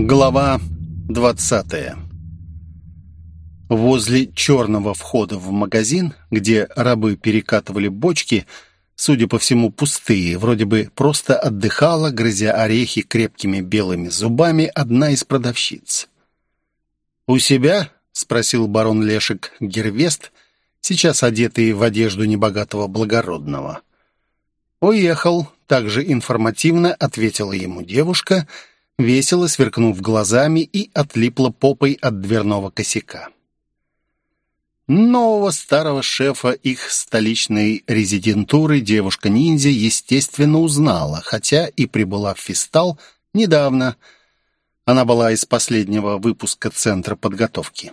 Глава 20 Возле черного входа в магазин, где рабы перекатывали бочки, судя по всему, пустые, вроде бы просто отдыхала, грызя орехи крепкими белыми зубами, одна из продавщиц. «У себя?» — спросил барон Лешек Гервест, сейчас одетый в одежду небогатого благородного. «Уехал», — также информативно ответила ему девушка — весело сверкнув глазами и отлипла попой от дверного косяка. Нового старого шефа их столичной резидентуры девушка-ниндзя, естественно, узнала, хотя и прибыла в Фистал недавно. Она была из последнего выпуска Центра подготовки.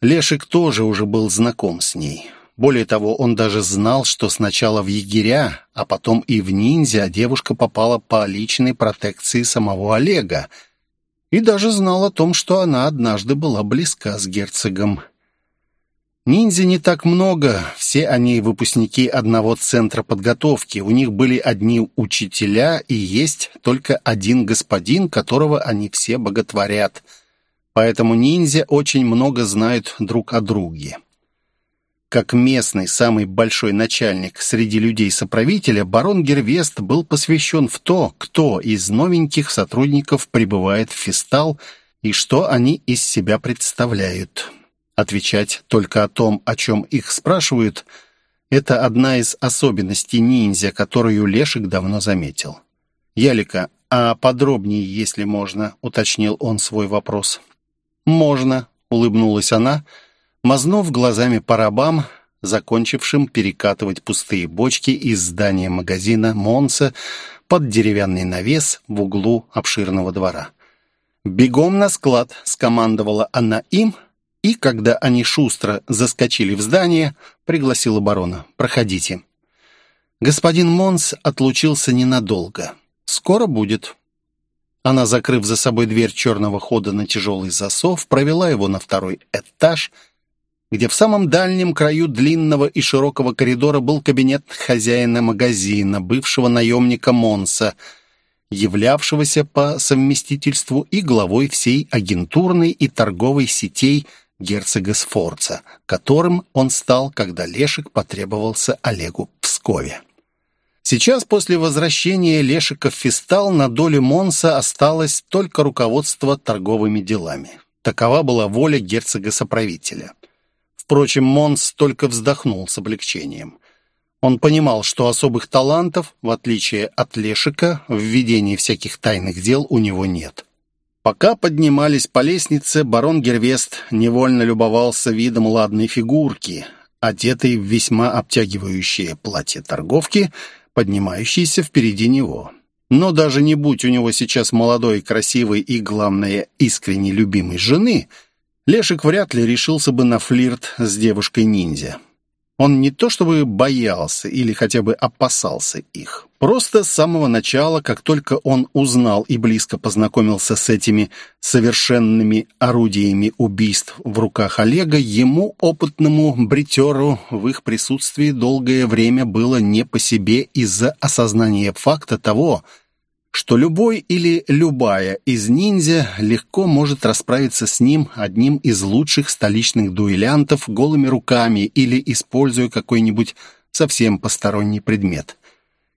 Лешик тоже уже был знаком с ней. Более того, он даже знал, что сначала в егеря, а потом и в ниндзя девушка попала по личной протекции самого Олега. И даже знал о том, что она однажды была близка с герцогом. Ниндзя не так много, все они выпускники одного центра подготовки. У них были одни учителя и есть только один господин, которого они все боготворят. Поэтому ниндзя очень много знают друг о друге. Как местный, самый большой начальник среди людей-соправителя, барон Гервест был посвящен в то, кто из новеньких сотрудников прибывает в Фистал и что они из себя представляют. Отвечать только о том, о чем их спрашивают, это одна из особенностей ниндзя, которую Лешик давно заметил. «Ялика, а подробнее, если можно?» — уточнил он свой вопрос. «Можно», — улыбнулась она, — мазнув глазами по рабам, закончившим перекатывать пустые бочки из здания магазина «Монса» под деревянный навес в углу обширного двора. «Бегом на склад!» — скомандовала она им, и, когда они шустро заскочили в здание, пригласила барона. «Проходите». Господин Монс отлучился ненадолго. «Скоро будет». Она, закрыв за собой дверь черного хода на тяжелый засов, провела его на второй этаж — где в самом дальнем краю длинного и широкого коридора был кабинет хозяина магазина, бывшего наемника Монса, являвшегося по совместительству и главой всей агентурной и торговой сетей герцога Сфорца, которым он стал, когда Лешек потребовался Олегу Пскове. Сейчас, после возвращения Лешика в Фистал, на долю Монса осталось только руководство торговыми делами. Такова была воля герцога-соправителя. Впрочем, Монс только вздохнул с облегчением. Он понимал, что особых талантов, в отличие от Лешика, в ведении всяких тайных дел у него нет. Пока поднимались по лестнице, барон Гервест невольно любовался видом ладной фигурки, одетой в весьма обтягивающее платье торговки, поднимающейся впереди него. Но даже не будь у него сейчас молодой, красивой и, главное, искренне любимой жены – Лешик вряд ли решился бы на флирт с девушкой-ниндзя. Он не то чтобы боялся или хотя бы опасался их. Просто с самого начала, как только он узнал и близко познакомился с этими совершенными орудиями убийств в руках Олега, ему, опытному бритеру, в их присутствии долгое время было не по себе из-за осознания факта того, что любой или любая из ниндзя легко может расправиться с ним одним из лучших столичных дуэлянтов голыми руками или используя какой-нибудь совсем посторонний предмет.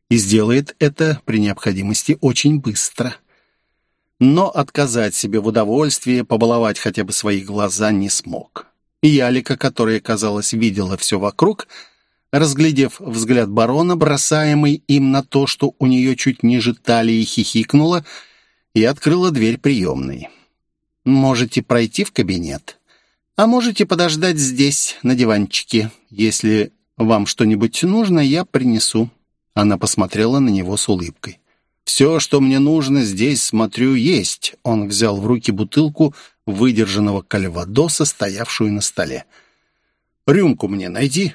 И сделает это при необходимости очень быстро. Но отказать себе в удовольствии побаловать хотя бы свои глаза не смог. Ялика, которая, казалось, видела все вокруг, — Разглядев взгляд барона, бросаемый им на то, что у нее чуть ниже талии хихикнула, и открыла дверь приемной. «Можете пройти в кабинет, а можете подождать здесь, на диванчике. Если вам что-нибудь нужно, я принесу». Она посмотрела на него с улыбкой. «Все, что мне нужно, здесь, смотрю, есть». Он взял в руки бутылку выдержанного кальвадоса, стоявшую на столе. «Рюмку мне найди».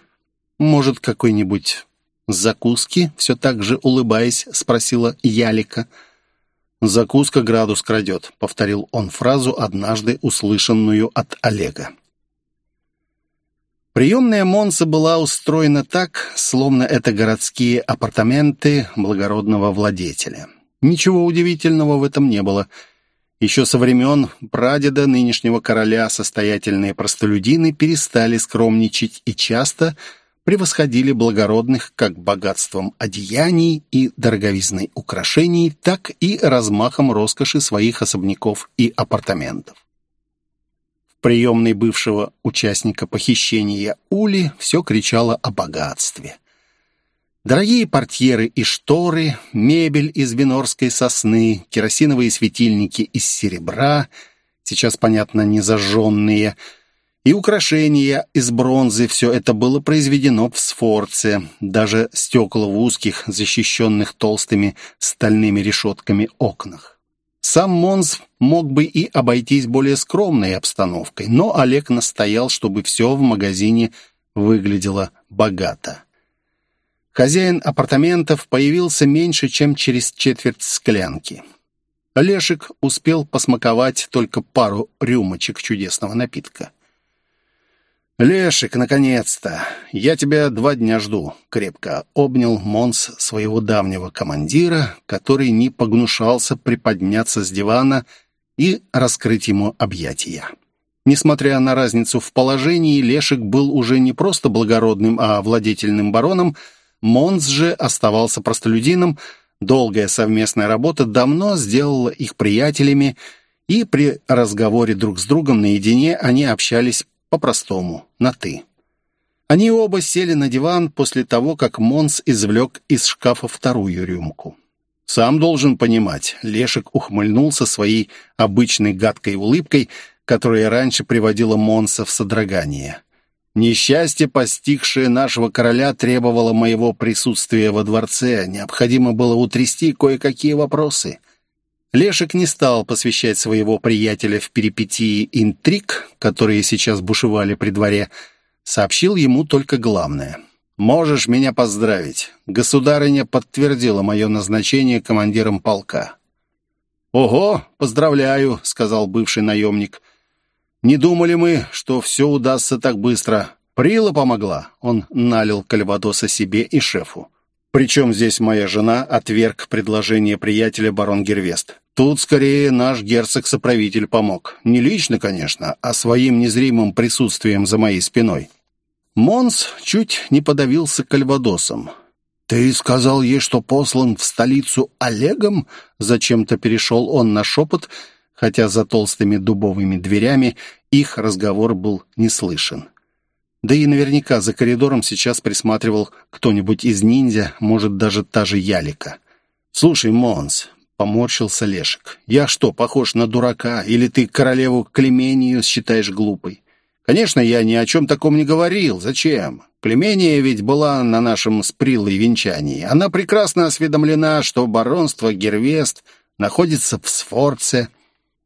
«Может, какой-нибудь закуски?» Все так же улыбаясь, спросила Ялика. «Закуска градус крадет», — повторил он фразу, однажды услышанную от Олега. Приемная Монса была устроена так, словно это городские апартаменты благородного владетеля. Ничего удивительного в этом не было — Еще со времен прадеда нынешнего короля состоятельные простолюдины перестали скромничать и часто превосходили благородных как богатством одеяний и дороговизной украшений, так и размахом роскоши своих особняков и апартаментов. В приемной бывшего участника похищения Ули все кричало о богатстве – Дорогие портьеры и шторы, мебель из винорской сосны, керосиновые светильники из серебра, сейчас, понятно, не зажженные, и украшения из бронзы, все это было произведено в Сфорце, даже стекла в узких, защищенных толстыми стальными решетками окнах. Сам Монс мог бы и обойтись более скромной обстановкой, но Олег настоял, чтобы все в магазине выглядело богато. Хозяин апартаментов появился меньше, чем через четверть склянки. Лешик успел посмаковать только пару рюмочек чудесного напитка. «Лешик, наконец-то! Я тебя два дня жду!» Крепко обнял Монс своего давнего командира, который не погнушался приподняться с дивана и раскрыть ему объятия. Несмотря на разницу в положении, Лешик был уже не просто благородным, а владетельным бароном — Монс же оставался простолюдином, долгая совместная работа давно сделала их приятелями, и при разговоре друг с другом наедине они общались по-простому, на «ты». Они оба сели на диван после того, как Монс извлек из шкафа вторую рюмку. «Сам должен понимать», — Лешек ухмыльнулся своей обычной гадкой улыбкой, которая раньше приводила Монса в содрогание. Несчастье, постигшее нашего короля, требовало моего присутствия во дворце. Необходимо было утрясти кое-какие вопросы. Лешек не стал посвящать своего приятеля в перипетии интриг, которые сейчас бушевали при дворе. Сообщил ему только главное. «Можешь меня поздравить. Государыня подтвердила мое назначение командиром полка». «Ого, поздравляю», — сказал бывший наемник. Не думали мы, что все удастся так быстро. Прила помогла. Он налил кальвадоса себе и шефу. Причем здесь моя жена отверг предложение приятеля барон Гервест. Тут скорее наш герцог-соправитель помог. Не лично, конечно, а своим незримым присутствием за моей спиной. Монс чуть не подавился кальвадосом. «Ты сказал ей, что послан в столицу Олегом?» Зачем-то перешел он на шепот, хотя за толстыми дубовыми дверями их разговор был не слышен. Да и наверняка за коридором сейчас присматривал кто-нибудь из ниндзя, может, даже та же Ялика. «Слушай, Монс», — поморщился Лешек, — «я что, похож на дурака? Или ты королеву Клемению считаешь глупой?» «Конечно, я ни о чем таком не говорил. Зачем? Клемения ведь была на нашем с Прилой венчании. Она прекрасно осведомлена, что баронство Гервест находится в Сфорце,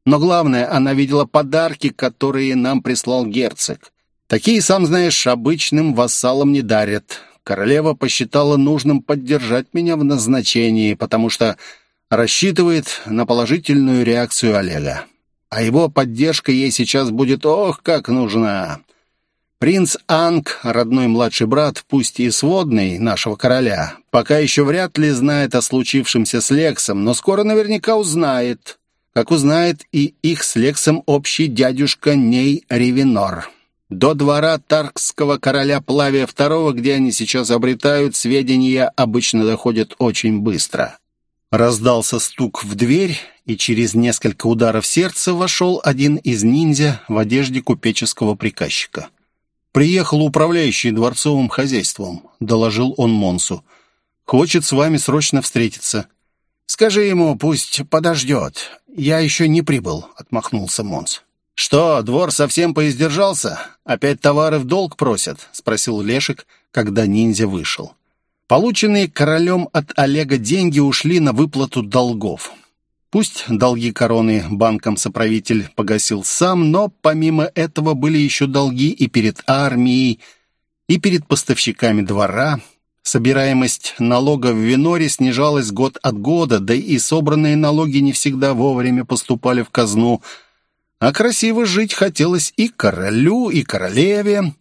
но главное, она видела подарки, которые нам прислал герцог. Такие, сам знаешь, обычным вассалам не дарят. Королева посчитала нужным поддержать меня в назначении, потому что рассчитывает на положительную реакцию Олега. А его поддержка ей сейчас будет ох, как нужна. Принц Анг, родной младший брат, пусть и сводный нашего короля, пока еще вряд ли знает о случившемся с Лексом, но скоро наверняка узнает как узнает и их с Лексом общий дядюшка Ней Ревенор. До двора Таркского короля Плавия II, где они сейчас обретают, сведения обычно доходят очень быстро. Раздался стук в дверь, и через несколько ударов сердца вошел один из ниндзя в одежде купеческого приказчика. «Приехал управляющий дворцовым хозяйством», — доложил он Монсу. «Хочет с вами срочно встретиться». «Скажи ему, пусть подождет. Я еще не прибыл», — отмахнулся Монс. «Что, двор совсем поиздержался? Опять товары в долг просят?» — спросил Лешек, когда ниндзя вышел. Полученные королем от Олега деньги ушли на выплату долгов. Пусть долги короны банком соправитель погасил сам, но помимо этого были еще долги и перед армией, и перед поставщиками двора, Собираемость налога в Виноре снижалась год от года, да и собранные налоги не всегда вовремя поступали в казну. А красиво жить хотелось и королю, и королеве.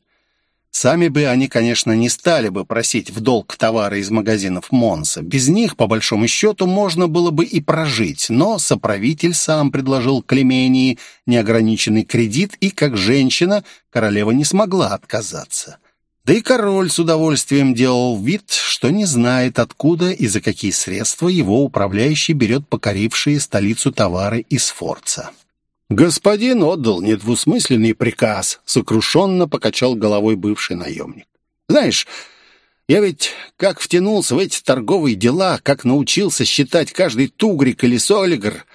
Сами бы они, конечно, не стали бы просить в долг товары из магазинов Монса. Без них, по большому счету, можно было бы и прожить. Но соправитель сам предложил Клемении неограниченный кредит, и, как женщина, королева не смогла отказаться. Да и король с удовольствием делал вид, что не знает, откуда и за какие средства его управляющий берет покорившие столицу товары из Форца. «Господин отдал недвусмысленный приказ», — сокрушенно покачал головой бывший наемник. «Знаешь, я ведь как втянулся в эти торговые дела, как научился считать каждый тугрик или солигр,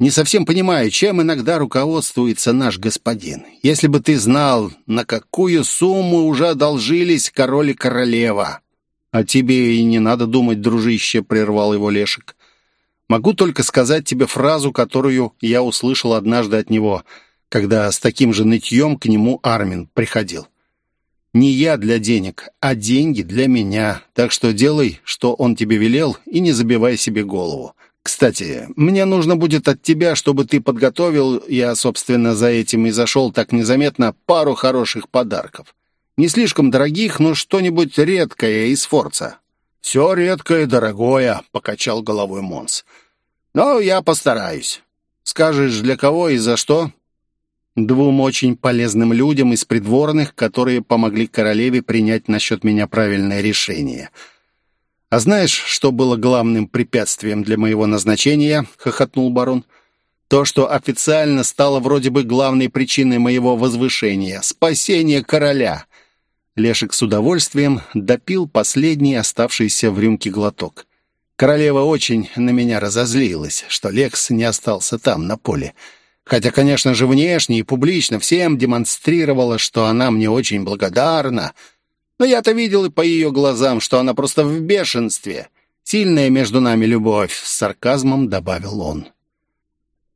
не совсем понимаю, чем иногда руководствуется наш господин. Если бы ты знал, на какую сумму уже одолжились король и королева». «А тебе и не надо думать, дружище», — прервал его Лешек. Могу только сказать тебе фразу, которую я услышал однажды от него, когда с таким же нытьем к нему Армин приходил. «Не я для денег, а деньги для меня. Так что делай, что он тебе велел, и не забивай себе голову. Кстати, мне нужно будет от тебя, чтобы ты подготовил, я, собственно, за этим и зашел так незаметно, пару хороших подарков. Не слишком дорогих, но что-нибудь редкое из Форца. «Все редкое, дорогое», — покачал головой Монс. «Но я постараюсь. Скажешь, для кого и за что?» «Двум очень полезным людям из придворных, которые помогли королеве принять насчет меня правильное решение». «А знаешь, что было главным препятствием для моего назначения?» — хохотнул барон. «То, что официально стало вроде бы главной причиной моего возвышения — спасение короля». Лешек с удовольствием допил последний оставшийся в рюмке глоток. Королева очень на меня разозлилась, что Лекс не остался там, на поле. Хотя, конечно же, внешне и публично всем демонстрировала, что она мне очень благодарна. Но я-то видел и по ее глазам, что она просто в бешенстве. Сильная между нами любовь, с сарказмом добавил он.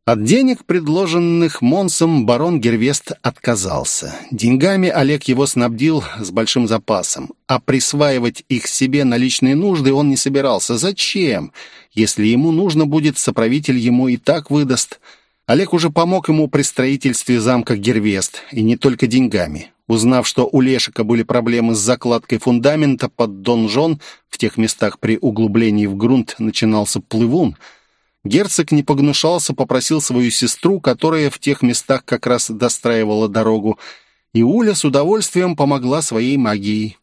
От денег, предложенных Монсом, барон Гервест отказался. Деньгами Олег его снабдил с большим запасом, а присваивать их себе на личные нужды он не собирался. Зачем? Если ему нужно будет, соправитель ему и так выдаст. Олег уже помог ему при строительстве замка Гервест, и не только деньгами. Узнав, что у Лешика были проблемы с закладкой фундамента под донжон, в тех местах при углублении в грунт начинался плывун – Герцог не погнушался, попросил свою сестру, которая в тех местах как раз достраивала дорогу, и Уля с удовольствием помогла своей магией.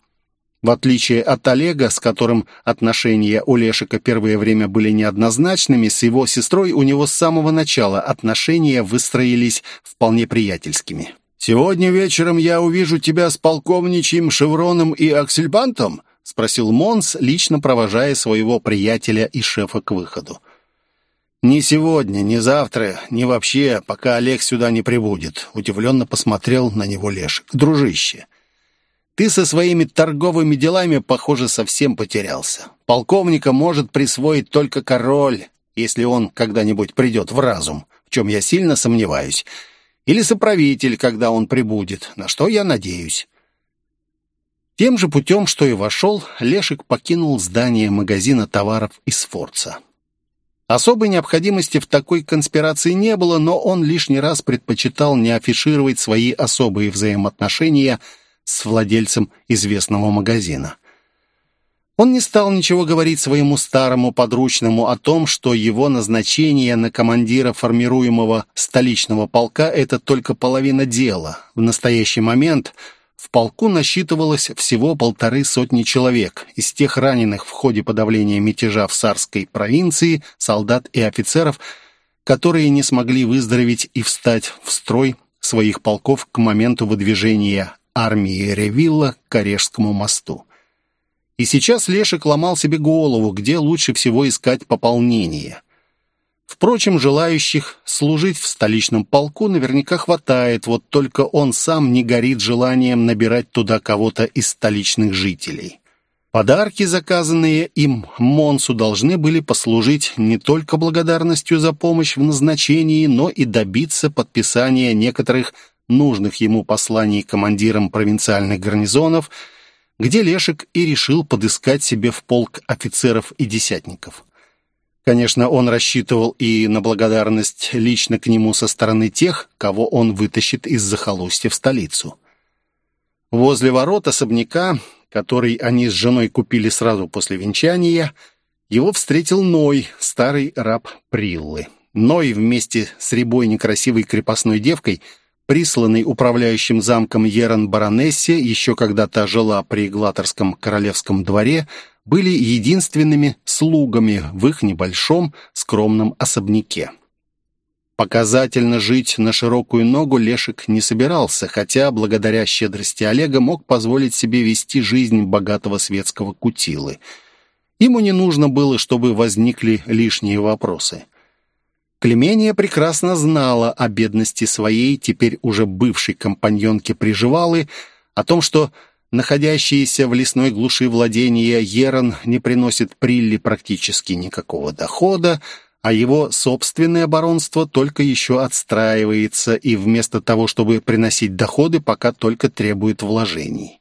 В отличие от Олега, с которым отношения у Лешика первое время были неоднозначными, с его сестрой у него с самого начала отношения выстроились вполне приятельскими. «Сегодня вечером я увижу тебя с полковничьим шевроном и аксельбантом?» — спросил Монс, лично провожая своего приятеля и шефа к выходу. «Не сегодня, не завтра, не вообще, пока Олег сюда не прибудет», — удивленно посмотрел на него Лешек. «Дружище, ты со своими торговыми делами, похоже, совсем потерялся. Полковника может присвоить только король, если он когда-нибудь придет в разум, в чем я сильно сомневаюсь, или соправитель, когда он прибудет, на что я надеюсь». Тем же путем, что и вошел, Лешек покинул здание магазина товаров из Форца. Особой необходимости в такой конспирации не было, но он лишний раз предпочитал не афишировать свои особые взаимоотношения с владельцем известного магазина. Он не стал ничего говорить своему старому подручному о том, что его назначение на командира формируемого столичного полка – это только половина дела. В настоящий момент – в полку насчитывалось всего полторы сотни человек. Из тех раненых в ходе подавления мятежа в Сарской провинции, солдат и офицеров, которые не смогли выздороветь и встать в строй своих полков к моменту выдвижения армии Ревилла к Орешскому мосту. И сейчас Лешек ломал себе голову, где лучше всего искать пополнение. Впрочем, желающих служить в столичном полку наверняка хватает, вот только он сам не горит желанием набирать туда кого-то из столичных жителей. Подарки, заказанные им Монсу, должны были послужить не только благодарностью за помощь в назначении, но и добиться подписания некоторых нужных ему посланий командирам провинциальных гарнизонов, где Лешек и решил подыскать себе в полк офицеров и десятников. Конечно, он рассчитывал и на благодарность лично к нему со стороны тех, кого он вытащит из захолустья в столицу. Возле ворот особняка, который они с женой купили сразу после венчания, его встретил Ной, старый раб Приллы. Ной вместе с рябой некрасивой крепостной девкой, присланной управляющим замком Еран Баронессе, еще когда-то жила при Глаторском королевском дворе, были единственными слугами в их небольшом скромном особняке. Показательно жить на широкую ногу Лешек не собирался, хотя благодаря щедрости Олега мог позволить себе вести жизнь богатого светского кутилы. Ему не нужно было, чтобы возникли лишние вопросы. Клемения прекрасно знала о бедности своей, теперь уже бывшей компаньонки Приживалы, о том, что находящиеся в лесной глуши владения Ерон не приносит Прилли практически никакого дохода, а его собственное баронство только еще отстраивается и вместо того, чтобы приносить доходы, пока только требует вложений.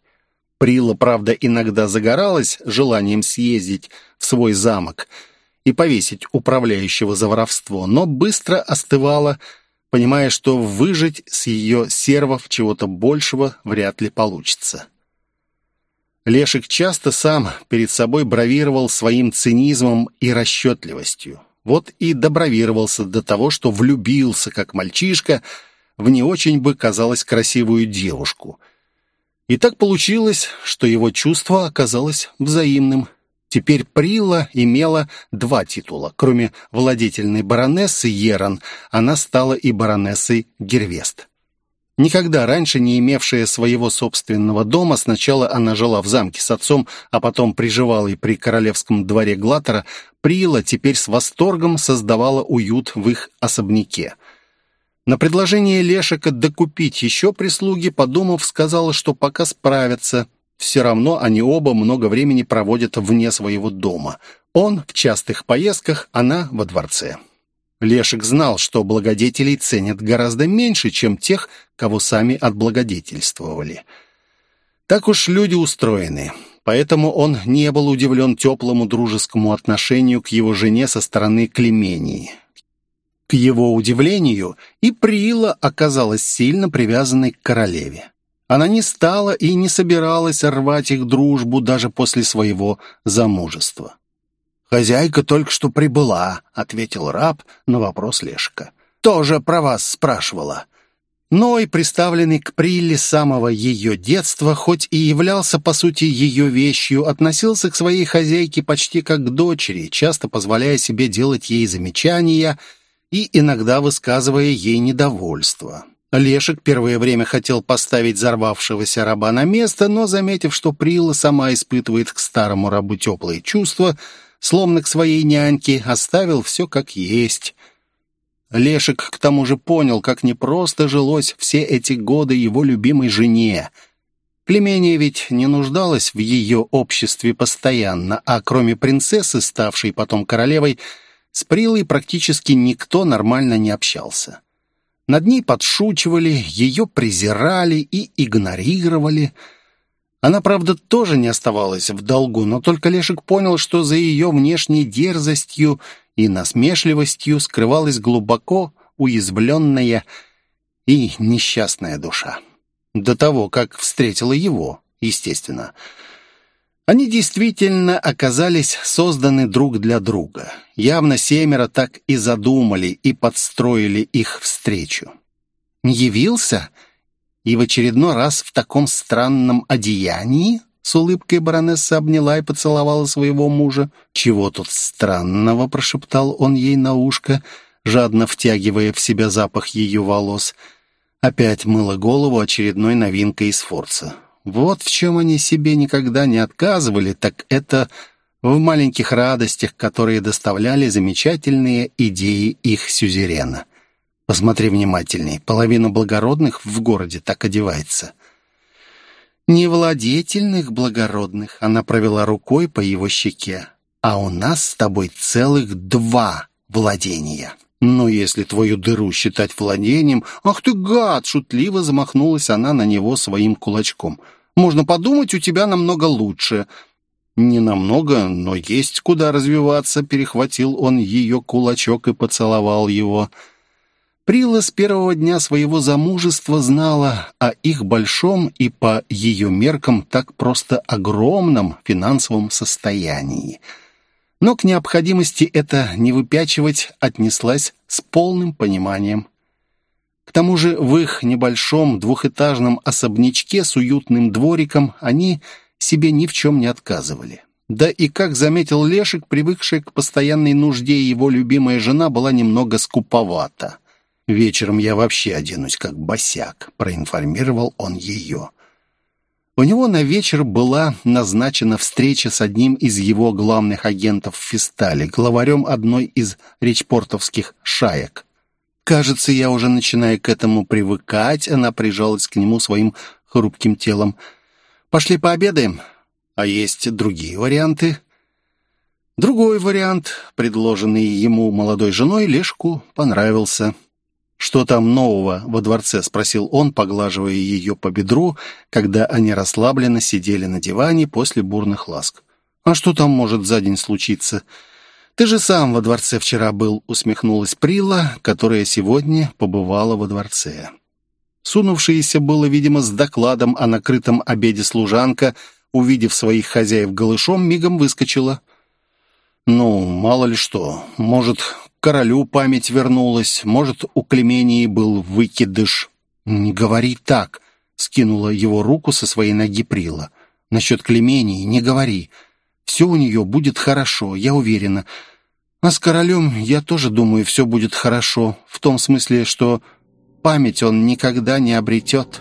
Прила, правда, иногда загоралась желанием съездить в свой замок и повесить управляющего за воровство, но быстро остывала, понимая, что выжить с ее сервов чего-то большего вряд ли получится. Лешик часто сам перед собой бравировал своим цинизмом и расчетливостью. Вот и добровировался до того, что влюбился, как мальчишка, в не очень бы казалось красивую девушку. И так получилось, что его чувство оказалось взаимным. Теперь Прила имела два титула. Кроме владетельной баронессы Еран, она стала и баронессой Гервест. Никогда раньше не имевшая своего собственного дома, сначала она жила в замке с отцом, а потом приживала и при королевском дворе Глатера, Прила теперь с восторгом создавала уют в их особняке. На предложение Лешика докупить еще прислуги, подумав, сказала, что пока справятся. Все равно они оба много времени проводят вне своего дома. Он в частых поездках, она во дворце. Лешек знал, что благодетелей ценят гораздо меньше, чем тех, кого сами отблагодетельствовали. Так уж люди устроены. Поэтому он не был удивлен теплому дружескому отношению к его жене со стороны Клемении. К его удивлению, и Прила оказалась сильно привязанной к королеве. Она не стала и не собиралась рвать их дружбу даже после своего замужества. «Хозяйка только что прибыла», — ответил раб на вопрос Лешка. «Тоже про вас спрашивала». Ной, приставленный к Прилле самого ее детства, хоть и являлся, по сути, ее вещью, относился к своей хозяйке почти как к дочери, часто позволяя себе делать ей замечания и иногда высказывая ей недовольство. Лешек первое время хотел поставить взорвавшегося раба на место, но, заметив, что Прилла сама испытывает к старому рабу теплые чувства, словно к своей няньке, оставил все как есть. Лешек к тому же понял, как непросто жилось все эти годы его любимой жене. Племение ведь не нуждалось в ее обществе постоянно, а кроме принцессы, ставшей потом королевой, с Прилой практически никто нормально не общался. Над ней подшучивали, ее презирали и игнорировали – она, правда, тоже не оставалась в долгу, но только Лешек понял, что за ее внешней дерзостью и насмешливостью скрывалась глубоко уязвленная и несчастная душа. До того, как встретила его, естественно. Они действительно оказались созданы друг для друга. Явно семеро так и задумали и подстроили их встречу. «Явился?» И в очередной раз в таком странном одеянии?» С улыбкой баронесса обняла и поцеловала своего мужа. «Чего тут странного?» — прошептал он ей на ушко, жадно втягивая в себя запах ее волос. Опять мыла голову очередной новинкой из Форца. Вот в чем они себе никогда не отказывали, так это в маленьких радостях, которые доставляли замечательные идеи их сюзерена. Посмотри внимательней. Половина благородных в городе так одевается. Не владетельных благородных. Она провела рукой по его щеке. А у нас с тобой целых два владения. Ну, если твою дыру считать владением... Ах ты гад! Шутливо замахнулась она на него своим кулачком. Можно подумать, у тебя намного лучше. Не намного, но есть куда развиваться. Перехватил он ее кулачок и поцеловал его. Прила с первого дня своего замужества знала о их большом и по ее меркам так просто огромном финансовом состоянии. Но к необходимости это не выпячивать отнеслась с полным пониманием. К тому же в их небольшом двухэтажном особнячке с уютным двориком они себе ни в чем не отказывали. Да и, как заметил Лешек, привыкшая к постоянной нужде его любимая жена была немного скуповата. «Вечером я вообще оденусь как босяк», — проинформировал он ее. У него на вечер была назначена встреча с одним из его главных агентов в Фистале, главарем одной из речпортовских шаек. Кажется, я уже начинаю к этому привыкать, она прижалась к нему своим хрупким телом. «Пошли пообедаем? А есть другие варианты?» Другой вариант, предложенный ему молодой женой, Лешку понравился. «Что там нового во дворце?» — спросил он, поглаживая ее по бедру, когда они расслабленно сидели на диване после бурных ласк. «А что там может за день случиться?» «Ты же сам во дворце вчера был», — усмехнулась Прила, которая сегодня побывала во дворце. Сунувшаяся было, видимо, с докладом о накрытом обеде служанка, увидев своих хозяев голышом, мигом выскочила. «Ну, мало ли что, может, королю память вернулась, может, у Клемении был выкидыш. «Не говори так», — скинула его руку со своей ноги Прила. «Насчет Клемении не говори. Все у нее будет хорошо, я уверена. А с королем, я тоже думаю, все будет хорошо, в том смысле, что память он никогда не обретет».